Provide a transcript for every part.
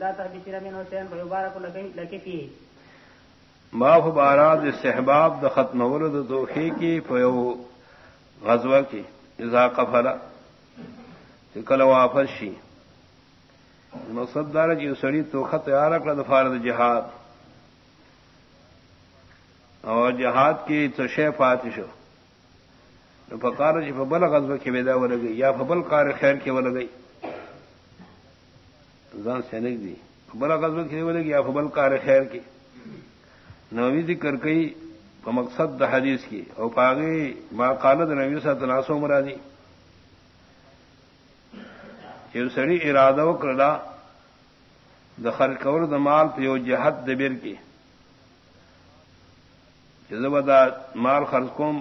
لا تهبطين منه شيئا فيبارك لك- فيه معاف باراد استحباب د ختم ورد دوخی کی فیو غزوہ کی اذا قفلا کل واپس شی مقصد دار جی سڑی تو خط تیار کړ د فارد جہاد اور جہاد کی تو شے فاتشو نو پکار جی فبل غزوہ کی ودا ولګي یا فبل کار خیر کی ولګي ځان سنګ دی۔ فبل غزوہ کی ولګي یا فبل کار خیر کی۔ نوی ذکر کئی مقصد د حدیث کی۔ او پاگی ما قال نبی صلی الله علیه مرادی چې سړی اراده وکړه د خرج کول د مال په یو جهت د بیر کې چې مال خرج کوم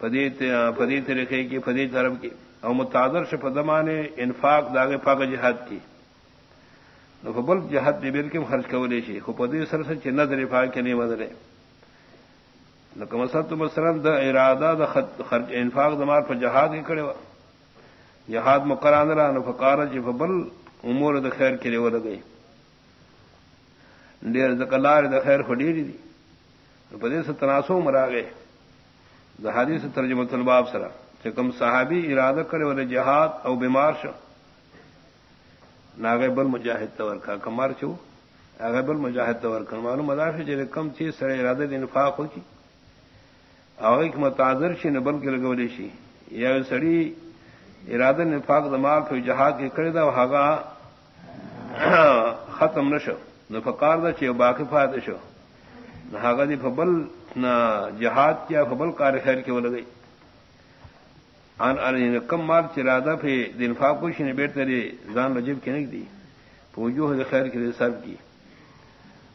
پدې پدې طریقې کې پدې طرف کې او متعذر شپ انفاق داغه پاک جهاد کې نو په بل جهاد دی بیر کې خرج کولې شي. خو په دې سره سره چې نظر پاک کې نه مدره نو کوم سره مثلا د اراده، د خرج انفاق د مال په جهاد کې کړو جهاد مقران را، نو فقار چې په امور د خیر کې لري ولګي ډېر د کلار د خیر خډيري دي. نو په دې سره تناسو مراغه د حدیث ترجمه الباب سره، چې کوم صحابي اراده کړي ول جهاد او بیمار شو. ناغه بل مجاهد تور کا کمار چو؟ هغه بل مجاهد تور کړه معلومه ده چې کم چیز سره اراده د انفاق وکي او یک متعذر شي نه بلکې لګولې شي یا سړی اراده نفاق د مال په جهاد کې کړی دا هغه ختم نشو. نو فقار دا چې باقی فائدہ شو. نو هغه دی په بل نه جهاد کیا په بل کار خیر کې ولګي ان ان کم مال چې اراده په د انفاق کو شنه بیرته دی ځان رجب کې نه دی په وجوه خیر کې سر کی۔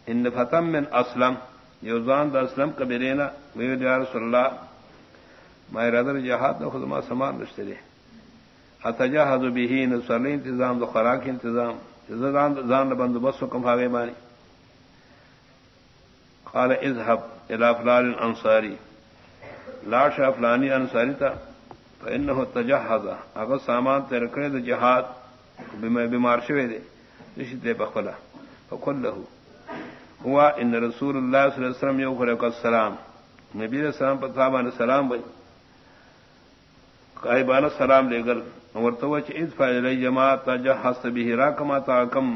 ان فتم من اسلم۔ یو ځان د اسلم کبیرینا وی یا رسول الله ما اراده جهاد د خدما سامان نشته دی اتجاهد به نصلی انتظام د خوراک انتظام۔ ځان ځان بندوبست کوم هغه معنی قال اذهب الى فلان الانصاري لا شاف فلانی انصاری تا۔ فانه تجهز۔ هغه سامان تر کړی د جهاد بیمار شوی دی نشي ته بخلا فكله هو ان رسول الله صلی الله علیه وسلم یو خلق السلام۔ نبی علیہ السلام پر په تابانه سلام وای قایبانه سلام لګل ورته چې اذ فعل جماعت تجهز به را کما تا کم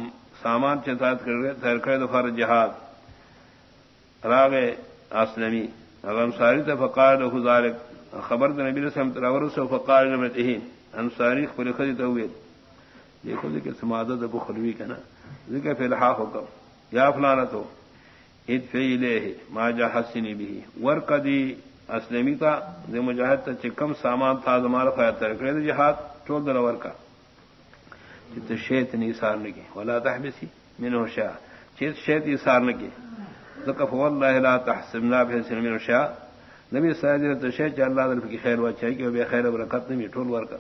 سامان چې سات کړی تر کړی د فر جهاد راغه اسلمی۔ هغه انصاری ته له ذلك خبر د نبی رسول الله اور سو فقال لمته انصاری خپل خدي ته ویل یہ خود کے سماده د بخلوی کنا ذکر فی الحاق حکم یا فلانا فلانتو ادفع الیه ما جهسنی به. ورقدی اسلمی تا د مجاهد ته چې کم سامان تا زماره فایت تر کړی د جهاد ټول د ورکا چې ته شیت نه ایثار نه کی ولا تحبسی منه شا چې شیت ایثار نه کی ذکر والله لا تحسبنا بحسن من شاء نبی صلی اللہ علیه وسلم ته شی چې الله دې په خیر واچي کې به خیر برکت نه می ورکا